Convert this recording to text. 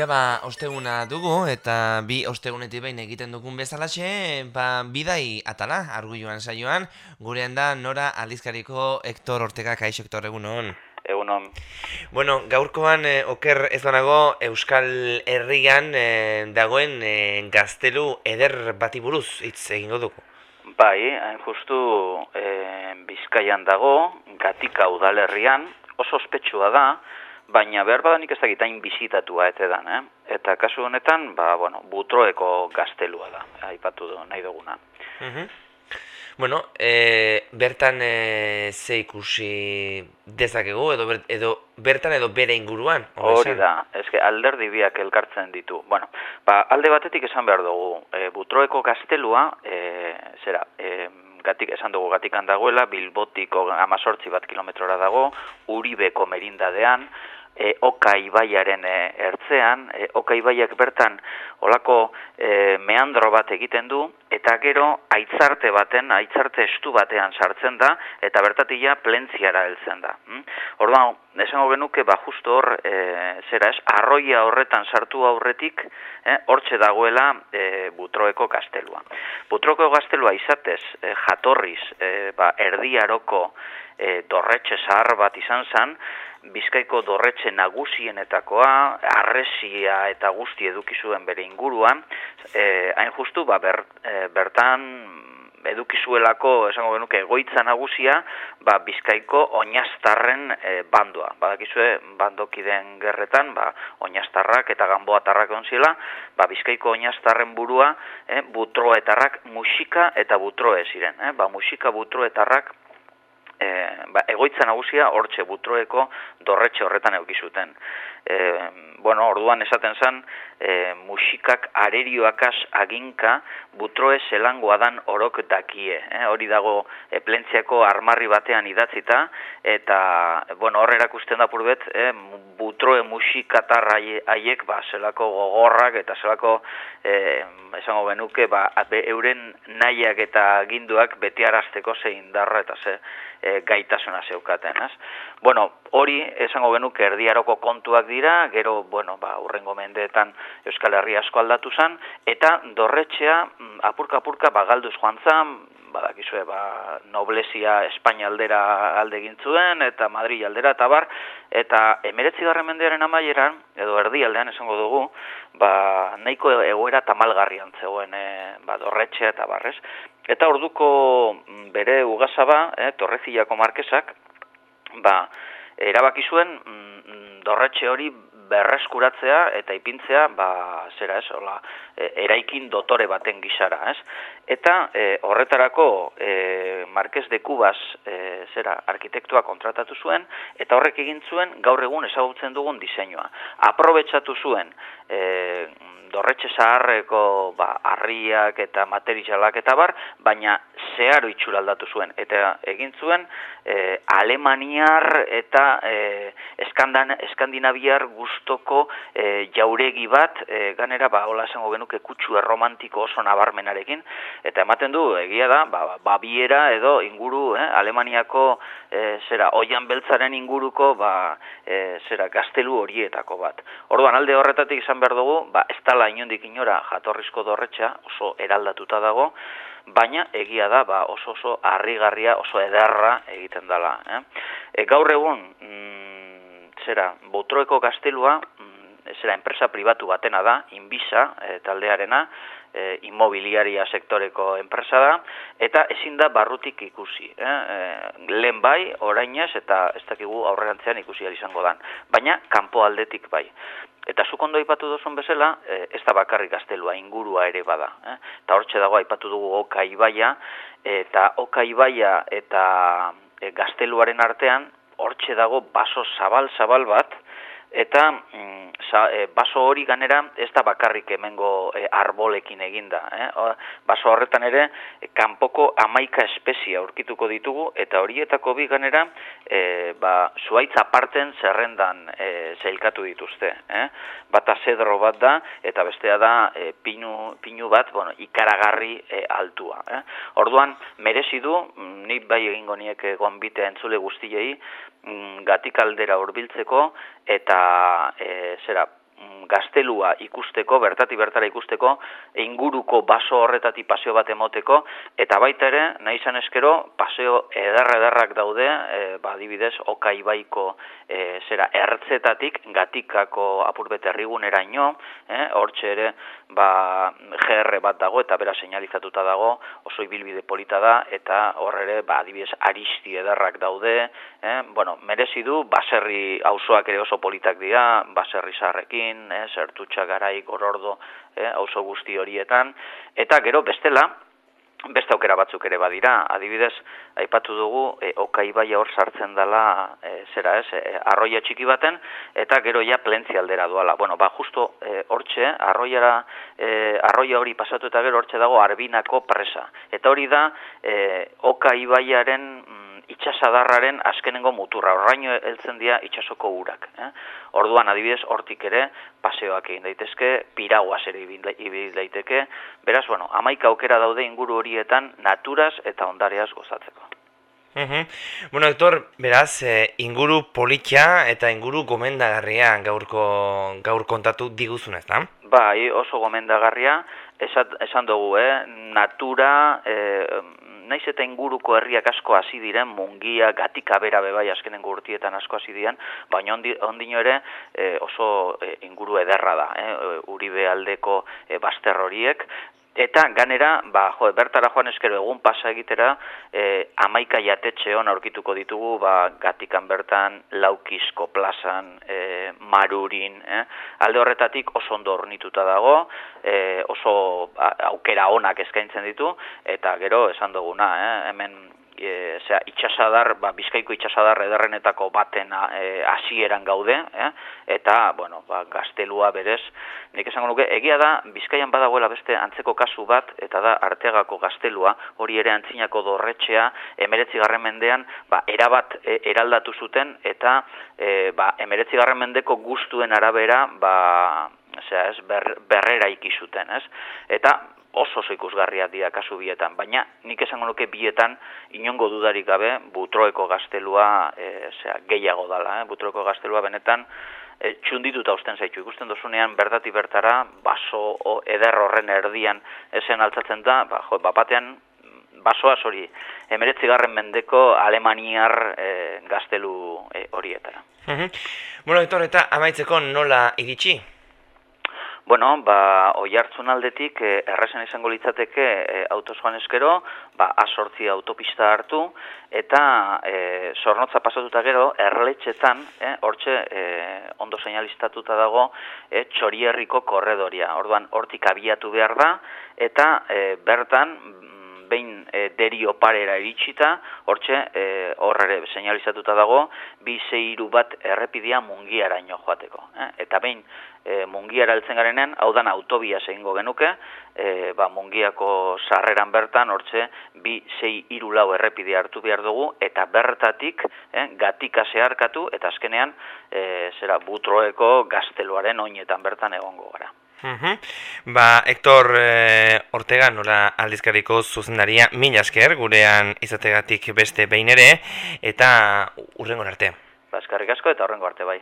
Tira ba, osteguna dugu eta bi ostegunetik behin egiten dugun bezalaxe, ba, bidai atala, arguioan saioan, gurean da nora aldizkariko Hector Ortega kaixo Hector egunon. Egunon. Bueno, gaurkoan eh, oker ez banago Euskal Herrian eh, dagoen eh, gaztelu eder bati buruz hitz egingo dugu. Bai, hain justu eh, Bizkaian dago, gatika udalerrian, oso ospetsua da, baina behar badanik ez dakitain bizitatua etedan, eh? Eta kasu honetan, ba, bueno, butroeko gaztelua da, aipatu du nahi duguna. Mhm. Bueno, e, bertan e, ze ikusi dezakegu edo, ber, edo bertan edo bere inguruan? Hori da, eske alderdi biak elkartzen ditu. Bueno, ba, alde batetik esan behar dugu, e, butroeko gaztelua, e, zera, e, gatik, esan dugu gatikan dagoela, bilbotiko amazortzi bat kilometrora dago, uribeko merindadean, e, Oka ibaiaren e, ertzean, e, Oka ibaiak bertan olako e, meandro bat egiten du, eta gero aitzarte baten, aitzarte estu batean sartzen da, eta bertatila plentziara heltzen da. Mm? Orduan, esango genuke, ba, justo hor, e, zera ez, arroia horretan sartu aurretik, eh, hortxe dagoela e, butroeko gaztelua. Butroeko gaztelua izatez, e, jatorriz, e, ba, erdiaroko e, dorretxe zahar bat izan zen, Bizkaiko dorretxe nagusienetakoa, arresia eta guzti eduki zuen bere inguruan, e, hain justu, ba, ber, e, bertan edukizuelako, esango genuke, egoitza nagusia, ba, Bizkaiko oinastarren e, bandoa. Badakizue, bandokiden gerretan, ba, oinastarrak eta ganboatarrak onziela, ba, Bizkaiko oinastarren burua, e, butroetarrak musika eta butroe ziren. E, ba, musika butroetarrak e, ba, egoitza nagusia hortxe butroeko dorretxe horretan eukizuten. E, bueno, orduan esaten zen, e, musikak arerioakaz aginka butroe zelangoa dan orok dakie. Eh? Hori dago e, plentziako armarri batean idatzita, eta bueno, hor erakusten da purbet, eh? butroe musikatar haie- haiek ba, zelako gogorrak eta zelako eh, esango genuke ba, be, euren nahiak eta ginduak beti arazteko ze indarra eta ze e, gaitasuna zeukaten, ez? Bueno, hori esango genuke erdiaroko kontuak dira, gero, bueno, ba, urrengo mendeetan Euskal Herria asko aldatu zen, eta dorretxea mm, apurka-apurka ba, galduz joan zen, badakizue, ba, noblesia Espainia aldera alde egin zuen, eta Madrid aldera, eta bar, eta emeretzi garren mendearen amaieran, edo erdi aldean esango dugu, ba, nahiko egoera tamalgarrian zegoen e, ba, dorretxea eta barrez. Eta orduko mm, bere ugazaba, eh, Torrezillako markesak, ba, erabaki zuen mm, dorretxe hori berreskuratzea eta ipintzea, ba, zera ez, hola, e, eraikin dotore baten gisara, ez? Eta e, horretarako e, Marquez de Cubas, e, zera, arkitektua kontratatu zuen, eta horrek egin zuen gaur egun ezagutzen dugun diseinua. Aprobetxatu zuen, e, dorretxe zaharreko ba, harriak eta materialak eta bar, baina zeharo itxura aldatu zuen. Eta egin zuen e, alemaniar eta e, eskandan, eskandinaviar gustoko e, jauregi bat, e, ganera, ba, hola esango genuke kutsu erromantiko oso nabarmenarekin, eta ematen du, egia da, ba, Baviera edo inguru, eh, Alemaniako e, zera, oian beltzaren inguruko, ba, e, zera, gaztelu horietako bat. Orduan, alde horretatik izan behar dugu, ba, ez dala inondik inora jatorrizko dorretxa, oso eraldatuta dago, baina egia da ba, oso oso harrigarria, oso ederra egiten dela. Eh? E, gaur egun, mm, zera, Botroeko gaztelua, mm, zera, enpresa pribatu batena da, Inbisa e, taldearena, e, immobiliaria sektoreko enpresa da, eta ezin da barrutik ikusi. Eh? E, lehen bai, orainez, eta ez dakigu aurrerantzean ikusi izango dan. Baina, kanpo aldetik bai. Eta zuk ondo aipatu duzun bezala, e, ez da bakarrik gaztelua, ingurua ere bada. Eh? Eta hortxe dago aipatu dugu Oka Ibaia, eta Oka Ibaia eta e, gazteluaren artean, hortxe dago baso zabal-zabal bat, eta mm, sa, e, baso hori ganera ez da bakarrik hemengo e, arbolekin eginda. Eh? O, baso horretan ere, e, kanpoko amaika espezie aurkituko ditugu, eta horietako bi ganera, e, ba, zuaitz aparten zerrendan e, zeilkatu dituzte. Eh? Bata zedro bat da, eta bestea da e, pinu, pinu bat, bueno, ikaragarri e, altua. Eh? Orduan, merezi du, mm, nik bai egingo niek gonbitea entzule guztiei, mm, gatik aldera hurbiltzeko eta e, zera mm, gaztelua ikusteko, bertati bertara ikusteko, inguruko baso horretati paseo bat emoteko, eta baita ere, nahi izan eskero, paseo edarra-edarrak daude, e, ba, dibidez, oka ibaiko e, zera ertzetatik, gatikako apurbet errigunera ino, e, hortxe ere, ba, GR bat dago, eta bera señalizatuta dago, oso ibilbide polita da, eta horre ere, ba, dibidez, aristi edarrak daude, e, bueno, merezi du, baserri auzoak ere oso politak dira, baserri zarrekin, eh, zertutxa garai gorordo eh, auzo guzti horietan, eta gero bestela, beste aukera batzuk ere badira, adibidez, aipatu dugu, e, okaibaia hor sartzen dela, e, zera ez, e, arroia txiki baten, eta gero ja plentzi aldera duala. Bueno, ba, justo e, hortxe, arroiara, e, arroia hori pasatu eta gero hortxe dago arbinako presa. Eta hori da, e, okaibaiaren itxasadarraren azkenengo muturra, horraino heltzen dira itxasoko urak. Eh? Orduan adibidez hortik ere paseoak egin daitezke, piraguaz ere ibil daiteke, beraz, bueno, amaika aukera daude inguru horietan naturaz eta ondareaz gozatzeko. Uhum. Bueno, Hector, beraz, e, inguru politxa eta inguru gomendagarria gaurko gaur kontatu diguzun ez da? Bai, oso gomendagarria, esan dugu, eh? natura, eh, naiz eta inguruko herriak asko hasi diren, mungia, gatika bera bebai askenen gurtietan asko hasi diren, baina ondino ere e, oso e, inguru ederra da, eh? uribe aldeko e, baster horiek, Eta ganera, ba, jo, bertara joan eskero egun pasa egitera, e, amaika jatetxe hon aurkituko ditugu, ba, gatikan bertan, laukizko plazan, e, marurin, eh? alde horretatik oso ondo ornituta dago, e, oso ba, aukera onak eskaintzen ditu, eta gero esan duguna, eh? hemen e, zera, itxasadar, ba, bizkaiko itxasadar ederrenetako baten e, hasieran gaude, eh? eta, bueno, ba, gaztelua berez, nik esango nuke, egia da, bizkaian badagoela beste antzeko kasu bat, eta da, arteagako gaztelua, hori ere antzinako dorretxea, emeretzi garren mendean, ba, erabat e, eraldatu zuten, eta e, ba, emeretzi garren mendeko guztuen arabera, ba, Osea, ez, ber, berrera ikizuten, ez? Eta oso oso ikusgarria dira kasu bietan, baina nik esango nuke bietan inongo dudarik gabe butroeko gaztelua e, gehiago dala, eh? butroeko gaztelua benetan e, txundituta usten zaitu, ikusten dozunean berdati bertara baso o, eder horren erdian esen altzatzen da, ba, jo, bapatean basoa hori emeretzi garren mendeko alemaniar e, gaztelu e, horietara. Bueno, eta amaitzeko nola iritsi? Bueno, ba, oi hartzun aldetik, e, errazen izango litzateke e, autosoan eskero, ba, asortzi autopista hartu, eta e, zornotza pasatuta gero, erletxetan, e, hortxe, e, ondo seinalistatuta dago, e, txorierriko korredoria. Orduan, hortik abiatu behar da, eta e, bertan, behin e, derio parera iritsita, hortxe, e, horre seinalizatuta dago, bi zeiru bat errepidia mungiaraino joateko. Eh? Eta behin e, mungiara altzen garenean, hau dan autobia zehingo genuke, e, ba, mungiako sarreran bertan, hortxe, bi zei iru lau errepidea hartu behar dugu, eta bertatik, eh, gatika zeharkatu, eta azkenean, e, zera, butroeko gazteluaren oinetan bertan egongo gara. Ba, Hector e, Ortega nola aldizkariko zuzendaria mila esker gurean izategatik beste behin ere eta urrengo arte. Ba, eskarrik asko eta horrengo arte bai.